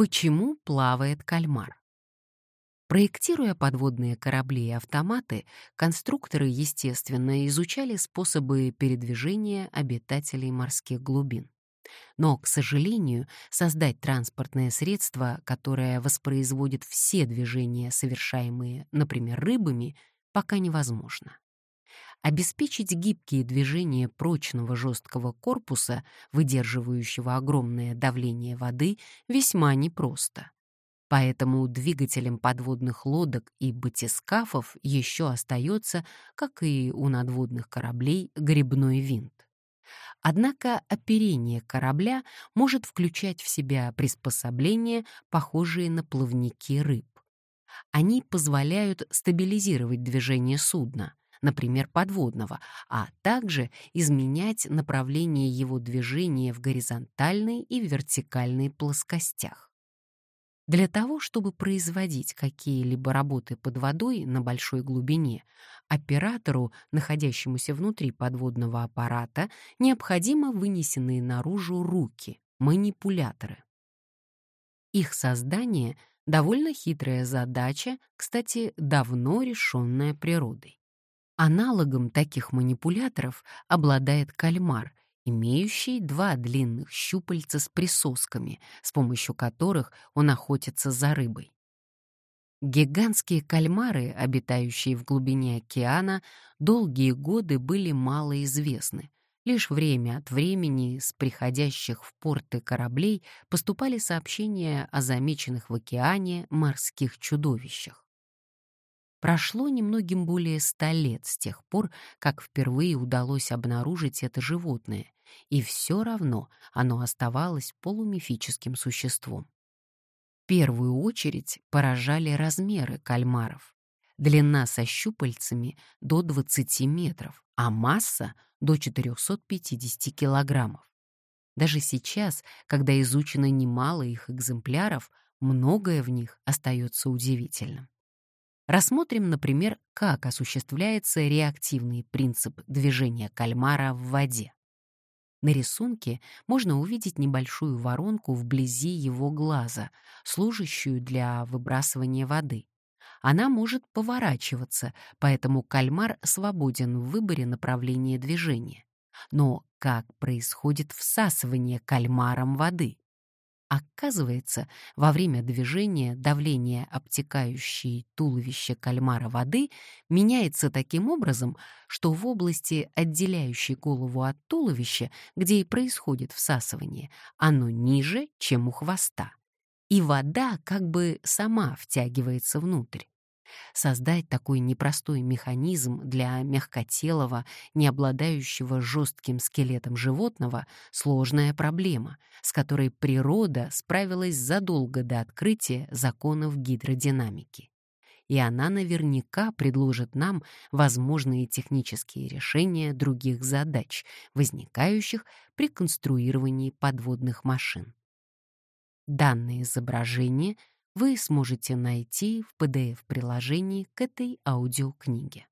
Почему плавает кальмар? Проектируя подводные корабли и автоматы, конструкторы, естественно, изучали способы передвижения обитателей морских глубин. Но, к сожалению, создать транспортное средство, которое воспроизводит все движения, совершаемые, например, рыбами, пока невозможно. Обеспечить гибкие движения прочного жесткого корпуса, выдерживающего огромное давление воды, весьма непросто. Поэтому двигателем подводных лодок и батискафов еще остается, как и у надводных кораблей, грибной винт. Однако оперение корабля может включать в себя приспособления, похожие на плавники рыб. Они позволяют стабилизировать движение судна, например, подводного, а также изменять направление его движения в горизонтальной и вертикальной плоскостях. Для того, чтобы производить какие-либо работы под водой на большой глубине, оператору, находящемуся внутри подводного аппарата, необходимо вынесенные наружу руки, манипуляторы. Их создание — довольно хитрая задача, кстати, давно решенная природой. Аналогом таких манипуляторов обладает кальмар, имеющий два длинных щупальца с присосками, с помощью которых он охотится за рыбой. Гигантские кальмары, обитающие в глубине океана, долгие годы были малоизвестны. Лишь время от времени с приходящих в порты кораблей поступали сообщения о замеченных в океане морских чудовищах. Прошло немногим более ста лет с тех пор, как впервые удалось обнаружить это животное, и все равно оно оставалось полумифическим существом. В первую очередь поражали размеры кальмаров. Длина со щупальцами до 20 метров, а масса до 450 килограммов. Даже сейчас, когда изучено немало их экземпляров, многое в них остается удивительным. Рассмотрим, например, как осуществляется реактивный принцип движения кальмара в воде. На рисунке можно увидеть небольшую воронку вблизи его глаза, служащую для выбрасывания воды. Она может поворачиваться, поэтому кальмар свободен в выборе направления движения. Но как происходит всасывание кальмаром воды? Оказывается, во время движения давление обтекающей туловище кальмара воды меняется таким образом, что в области, отделяющей голову от туловища, где и происходит всасывание, оно ниже, чем у хвоста. И вода как бы сама втягивается внутрь. Создать такой непростой механизм для мягкотелого, не обладающего жестким скелетом животного — сложная проблема, с которой природа справилась задолго до открытия законов гидродинамики. И она наверняка предложит нам возможные технические решения других задач, возникающих при конструировании подводных машин. Данное изображение — вы сможете найти в PDF-приложении к этой аудиокниге.